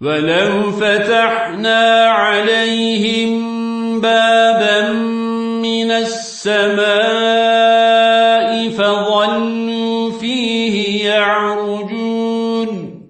ولو فتحنا عليهم بابا من السماء فظلوا فيه يعرجون